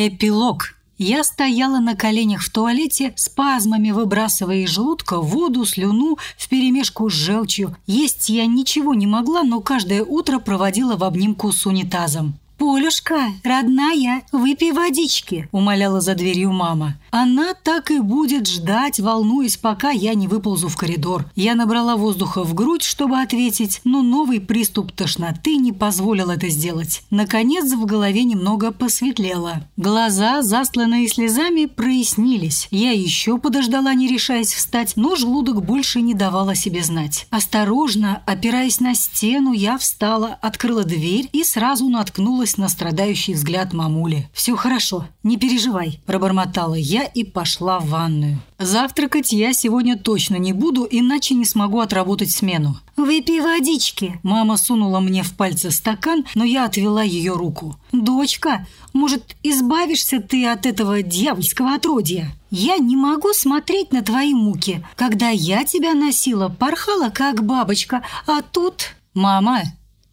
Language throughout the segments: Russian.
Эпилог. Я стояла на коленях в туалете, спазмами выбрасывая из желудка воду, слюну вперемешку с желчью. Есть я ничего не могла, но каждое утро проводила в обнимку с унитазом. «Полюшка, родная, выпей водички», – умоляла за дверью мама. Она так и будет ждать, волнуясь, пока я не выползу в коридор. Я набрала воздуха в грудь, чтобы ответить, но новый приступ тошноты не позволил это сделать. Наконец в голове немного посветлело. Глаза, засланные слезами, прояснились. Я еще подождала, не решаясь встать, но желудок больше не давал о себе знать. Осторожно, опираясь на стену, я встала, открыла дверь и сразу наткнулась на страдающий взгляд мамули. «Все хорошо, не переживай», – пробормотала я и пошла в ванную. Завтракать я сегодня точно не буду, иначе не смогу отработать смену. «Выпей водички!» Мама сунула мне в пальцы стакан, но я отвела ее руку. «Дочка, может, избавишься ты от этого дьявольского отродья? Я не могу смотреть на твои муки. Когда я тебя носила, порхала как бабочка, а тут...» «Мама,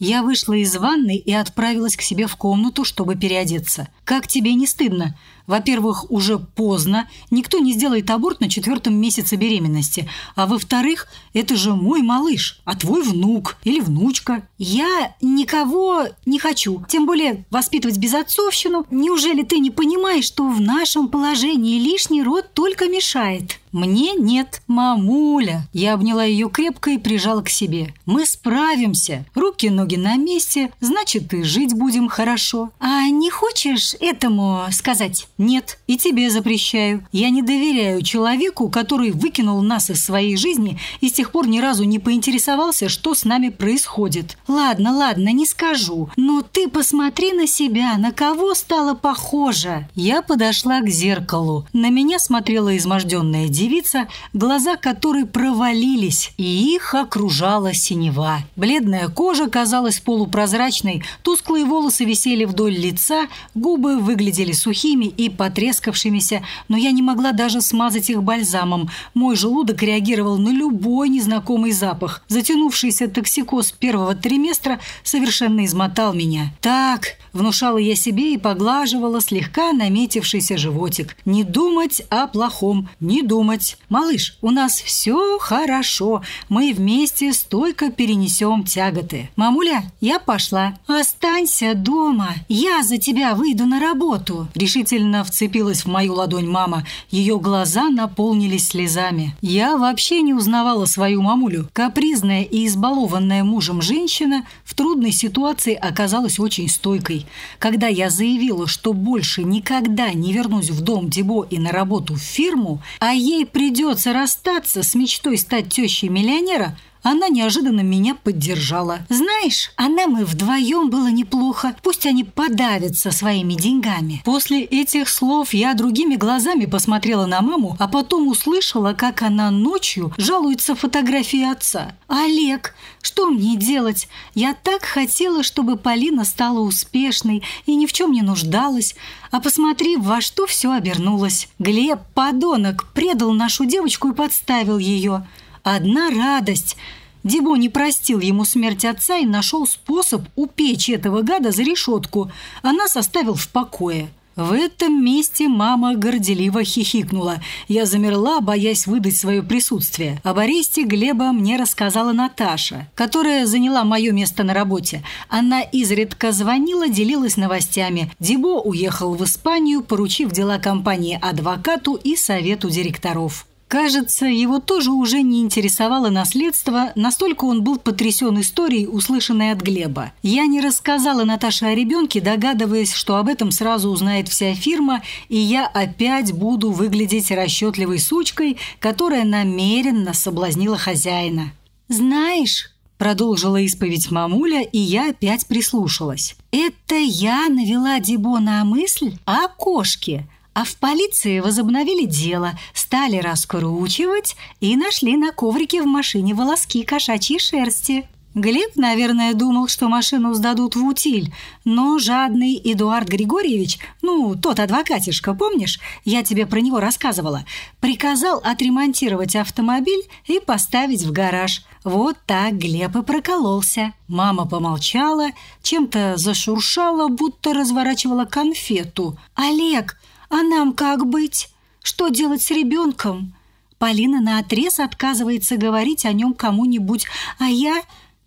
я вышла из ванной и отправилась к себе в комнату, чтобы переодеться. Как тебе не стыдно? Во-первых, уже поздно, никто не сделает аборт на четвертом месяце беременности. А во-вторых, это же мой малыш, а твой внук или внучка. Я никого не хочу, тем более воспитывать безотцовщину. Неужели ты не понимаешь, что в нашем положении лишний род только мешает? «Мне нет, мамуля!» Я обняла ее крепко и прижала к себе. «Мы справимся. Руки-ноги на месте, значит, и жить будем хорошо». «А не хочешь этому сказать?» «Нет, и тебе запрещаю. Я не доверяю человеку, который выкинул нас из своей жизни и с тех пор ни разу не поинтересовался, что с нами происходит». «Ладно, ладно, не скажу. Но ты посмотри на себя, на кого стала похожа?» Я подошла к зеркалу. На меня смотрела изможденная девица, глаза которой провалились, и их окружала синева. Бледная кожа казалась полупрозрачной, тусклые волосы висели вдоль лица, губы выглядели сухими и потрескавшимися, но я не могла даже смазать их бальзамом. Мой желудок реагировал на любой незнакомый запах. Затянувшийся токсикоз первого триместра совершенно измотал меня. «Так», – внушала я себе и поглаживала слегка наметившийся животик. «Не думать о плохом, не думать. «Малыш, у нас все хорошо. Мы вместе стойко перенесем тяготы. Мамуля, я пошла. Останься дома. Я за тебя выйду на работу». Решительно вцепилась в мою ладонь мама. Ее глаза наполнились слезами. Я вообще не узнавала свою мамулю. Капризная и избалованная мужем женщина в трудной ситуации оказалась очень стойкой. Когда я заявила, что больше никогда не вернусь в дом Дебо и на работу в фирму, а ей придется расстаться с мечтой стать тещей миллионера – она неожиданно меня поддержала. «Знаешь, а нам и вдвоем было неплохо. Пусть они подавятся своими деньгами». После этих слов я другими глазами посмотрела на маму, а потом услышала, как она ночью жалуется фотографии отца. «Олег, что мне делать? Я так хотела, чтобы Полина стала успешной и ни в чем не нуждалась. А посмотри, во что все обернулось. Глеб, подонок, предал нашу девочку и подставил ее». Одна радость. Дебо не простил ему смерть отца и нашел способ упечь этого гада за решетку. Она составил в покое. В этом месте мама горделиво хихикнула. Я замерла, боясь выдать свое присутствие. Об аресте Глеба мне рассказала Наташа, которая заняла мое место на работе. Она изредка звонила, делилась новостями. Дебо уехал в Испанию, поручив дела компании адвокату и совету директоров. Кажется, его тоже уже не интересовало наследство, настолько он был потрясен историей, услышанной от Глеба. Я не рассказала Наташе о ребенке, догадываясь, что об этом сразу узнает вся фирма, и я опять буду выглядеть расчетливой сучкой, которая намеренно соблазнила хозяина. «Знаешь...» – продолжила исповедь мамуля, и я опять прислушалась. «Это я навела Дибо на мысль о кошке». А в полиции возобновили дело, стали раскручивать и нашли на коврике в машине волоски кошачьей шерсти. Глеб, наверное, думал, что машину сдадут в утиль, но жадный Эдуард Григорьевич, ну, тот адвокатишка, помнишь, я тебе про него рассказывала, приказал отремонтировать автомобиль и поставить в гараж. Вот так Глеб и прокололся. Мама помолчала, чем-то зашуршала, будто разворачивала конфету. «Олег, а нам как быть? Что делать с ребенком?» Полина наотрез отказывается говорить о нем кому-нибудь, а я...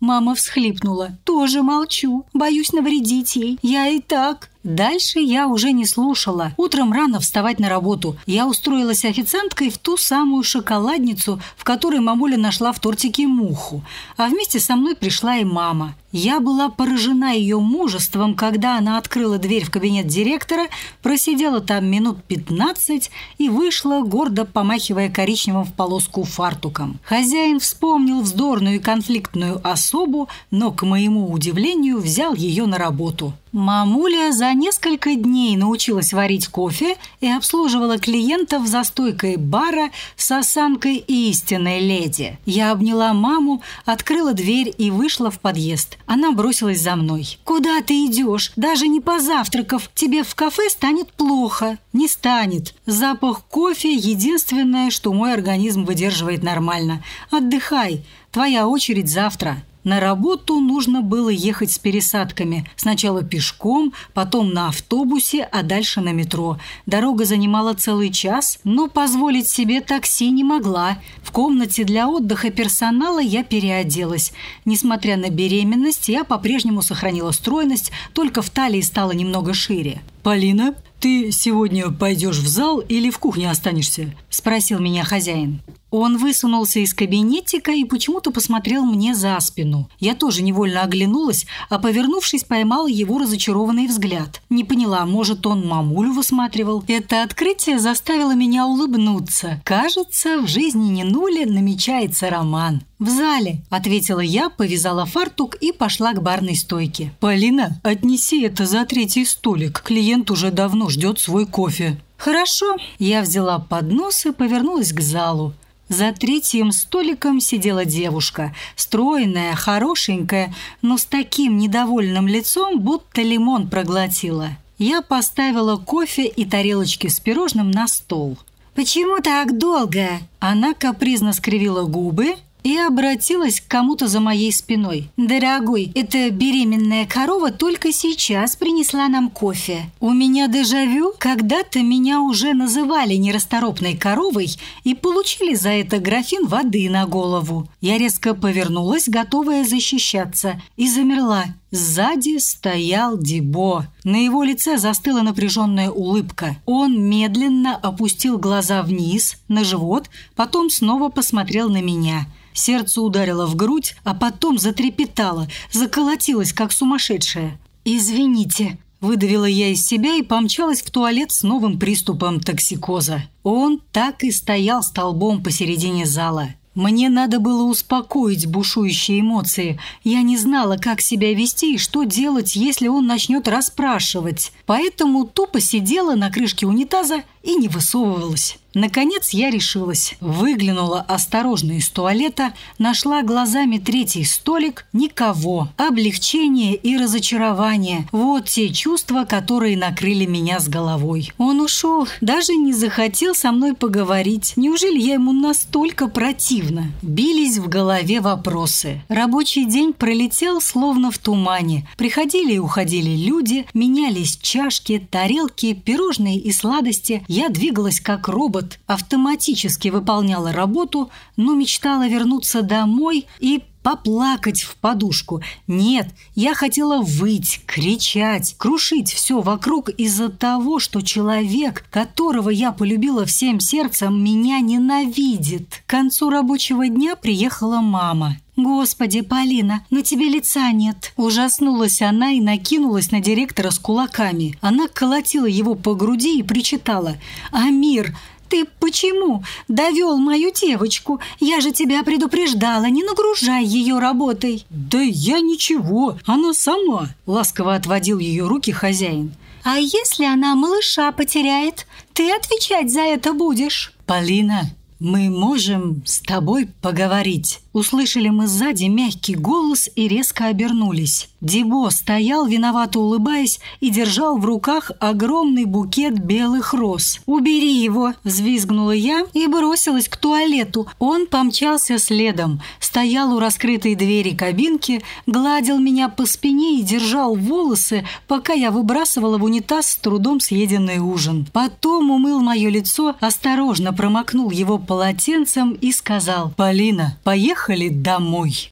Мама всхлипнула. «Тоже молчу. Боюсь навредить ей. Я и так...» Дальше я уже не слушала. Утром рано вставать на работу. Я устроилась официанткой в ту самую шоколадницу, в которой мамуля нашла в тортике муху. А вместе со мной пришла и мама. Я была поражена ее мужеством, когда она открыла дверь в кабинет директора, просидела там минут 15 и вышла, гордо помахивая коричневым в полоску фартуком. Хозяин вспомнил вздорную и конфликтную особу, но, к моему удивлению, взял ее на работу. Мамуля за несколько дней научилась варить кофе и обслуживала клиентов за стойкой бара с осанкой истинной леди. Я обняла маму, открыла дверь и вышла в подъезд. Она бросилась за мной. «Куда ты идешь? Даже не позавтракав. Тебе в кафе станет плохо». «Не станет. Запах кофе – единственное, что мой организм выдерживает нормально. Отдыхай. Твоя очередь завтра». На работу нужно было ехать с пересадками. Сначала пешком, потом на автобусе, а дальше на метро. Дорога занимала целый час, но позволить себе такси не могла. В комнате для отдыха персонала я переоделась. Несмотря на беременность, я по-прежнему сохранила стройность, только в талии стало немного шире. «Полина, ты сегодня пойдешь в зал или в кухне останешься?» – спросил меня хозяин. Он высунулся из кабинетика и почему-то посмотрел мне за спину. Я тоже невольно оглянулась, а повернувшись, поймала его разочарованный взгляд. Не поняла, может, он мамулю высматривал. Это открытие заставило меня улыбнуться. Кажется, в жизни не нули намечается роман. «В зале», – ответила я, повязала фартук и пошла к барной стойке. «Полина, отнеси это за третий столик. Клиент уже давно ждет свой кофе». «Хорошо». Я взяла поднос и повернулась к залу. За третьим столиком сидела девушка, стройная, хорошенькая, но с таким недовольным лицом, будто лимон проглотила. Я поставила кофе и тарелочки с пирожным на стол. «Почему так долго?» Она капризно скривила губы и обратилась к кому-то за моей спиной. «Дорогой, эта беременная корова только сейчас принесла нам кофе. У меня дежавю, когда-то меня уже называли нерасторопной коровой и получили за это графин воды на голову. Я резко повернулась, готовая защищаться, и замерла. Сзади стоял Дибо. На его лице застыла напряженная улыбка. Он медленно опустил глаза вниз, на живот, потом снова посмотрел на меня – Сердце ударило в грудь, а потом затрепетало, заколотилось, как сумасшедшее. «Извините», – выдавила я из себя и помчалась в туалет с новым приступом токсикоза. Он так и стоял столбом посередине зала. Мне надо было успокоить бушующие эмоции. Я не знала, как себя вести и что делать, если он начнет расспрашивать. Поэтому тупо сидела на крышке унитаза и не высовывалась. Наконец я решилась. Выглянула осторожно из туалета, нашла глазами третий столик. Никого. Облегчение и разочарование. Вот те чувства, которые накрыли меня с головой. Он ушел. Даже не захотел со мной поговорить. Неужели я ему настолько противна? Бились в голове вопросы. Рабочий день пролетел словно в тумане. Приходили и уходили люди, менялись чашки, тарелки, пирожные и сладости. Я двигалась как робот, автоматически выполняла работу, но мечтала вернуться домой и поплакать в подушку. Нет, я хотела выть, кричать, крушить все вокруг из-за того, что человек, которого я полюбила всем сердцем, меня ненавидит. К концу рабочего дня приехала мама. «Господи, Полина, на тебе лица нет!» Ужаснулась она и накинулась на директора с кулаками. Она колотила его по груди и причитала. «Амир, ты почему довел мою девочку? Я же тебя предупреждала, не нагружай ее работой!» «Да я ничего, она сама!» – ласково отводил ее руки хозяин. «А если она малыша потеряет, ты отвечать за это будешь?» «Полина, «Мы можем с тобой поговорить?» Услышали мы сзади мягкий голос и резко обернулись. Дебо стоял, виновато улыбаясь, и держал в руках огромный букет белых роз. «Убери его!» – взвизгнула я и бросилась к туалету. Он помчался следом, стоял у раскрытой двери кабинки, гладил меня по спине и держал волосы, пока я выбрасывала в унитаз с трудом съеденный ужин. Потом умыл мое лицо, осторожно промокнул его полотенцем и сказал «Полина, поехали домой».